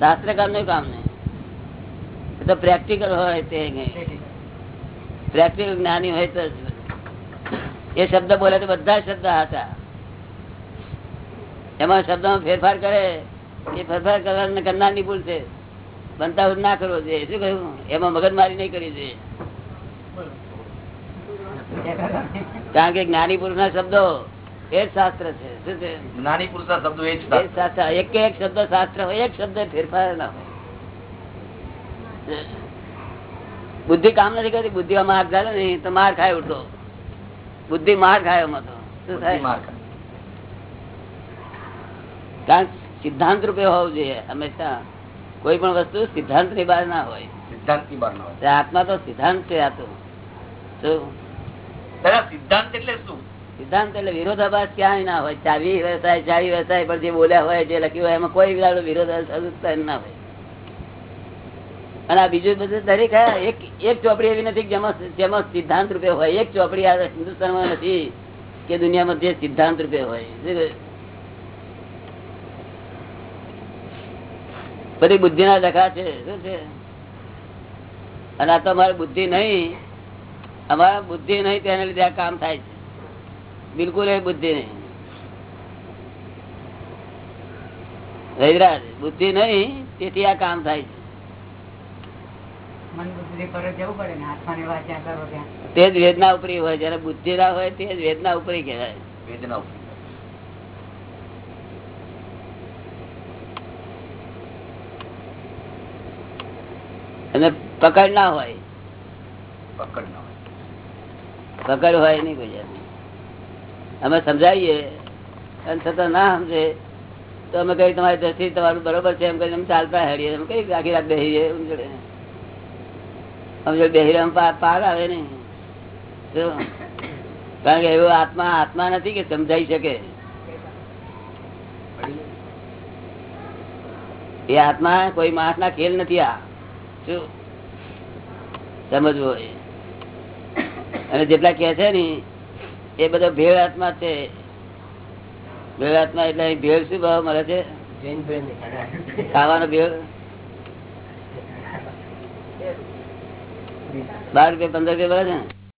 શાસ્ત્ર કામનું કામ નહીં. તો પ્રેક્ટિકલ હોય તે પ્રેક્ટિકલ જ્ઞાની હોય તો એ શબ્દ બોલે તો બધા શબ્દ હતા એમાં શબ્દમાં ફેરફાર કરે એ ફેરફાર કરવાને કરનારની ભૂલ છે. બનતા ના કરવો જોઈએ. શું કહ્યું? એમાં મગજમારી નહીં કરવી જોઈએ. કારણ કે જ્ઞાની પુરુષ ના શબ્દો એ શાસ્ત્ર છે. શું છે? જ્ઞાની પુરુષ ના શબ્દો એ જ શાસ્ત્ર. શાસ્ત્ર. એક એક શબ્દ શાસ્ત્ર હોય એક શબ્દ ફેરફાર ના હોય. બુદ્ધિ કામ નથી કરતી બુદ્ધિ માર ચાલે ને તો માર ખાય ઉઠો. બુદ્ધિ માર ખાય એમાં તો. શું થાય. કારણ સિદ્ધાંત રૂપે હોવું જોઈએ હંમેશા. કોઈ પણ વસ્તુ સિદ્ધાંતની બહાર ના હોય. સિદ્ધાંતની બહાર ના હોય. આત્મા તો સિદ્ધાંત છે આ તો. શું? સિદ્ધાંત એટલે શું? સિદ્ધાંત એટલે વિરોધાભાસ ક્યાંય ના હોય. ચાવી વ્યવસાય ચાવી વ્યવસાય પર જે બોલ્યા હોય, જે લખ્યું હોય, એમાં કોઈ વિરોધાભાસ ના હોય. અને આ બીજું બધું દરેક એક એક ચોપડી એવી નથી જેમાં સિદ્ધાંત રૂપે હોય. એક ચોપડી આ હિન્દુસ્તાનમાં નથી કે દુનિયામાં જે સિદ્ધાંત રૂપે હોય. બધી બુદ્ધિ ના દખા છે. શું છે? અને આ તો અમારે બુદ્ધિ નહીં. અમારા બુદ્ધિ નહીં, તેને લીધે આ કામ થાય છે. બિલકુલ એ બુદ્ધિ નહીં રહીરાજ બુદ્ધિ નહીં તેથી આ કામ થાય છે તે જ વેદના ઉપરી હોય જયારે બુદ્ધિ ના હોય તે જ વેદના ઉપરી કહેવાય વેદના ઉપર. અને પકડ ના હોય પકડ ના હોય. પકડ હોય નહીં કોઈ જાતની. અમે સમજાવીએ. અને છતાં ના સમજે. તો અમે કઈ તમારી દ્રષ્ટિ તમારું બરોબર છે. એમ કરીને અમે ચાલતા હેડીએ અમે કઈ આખી રાત એમ જોડે. અમે બેસી પાર આવે નહીં કારણ કે એવો આત્મા આત્મા નથી કે સમજાઈ શકે. એ આત્મા કોઈ માણસ ના ખેલ નથી આ. શું? સમજવું અને જેટલા કે છે ને એ બધો ભેળ આત્મા છે. ભેળ આત્મા એટલે ભેળ શું ભાવ મળે છે? ખાવાનો ભેળ? બાર રૂપિયા પંદર રૂપિયા મળે છે ને?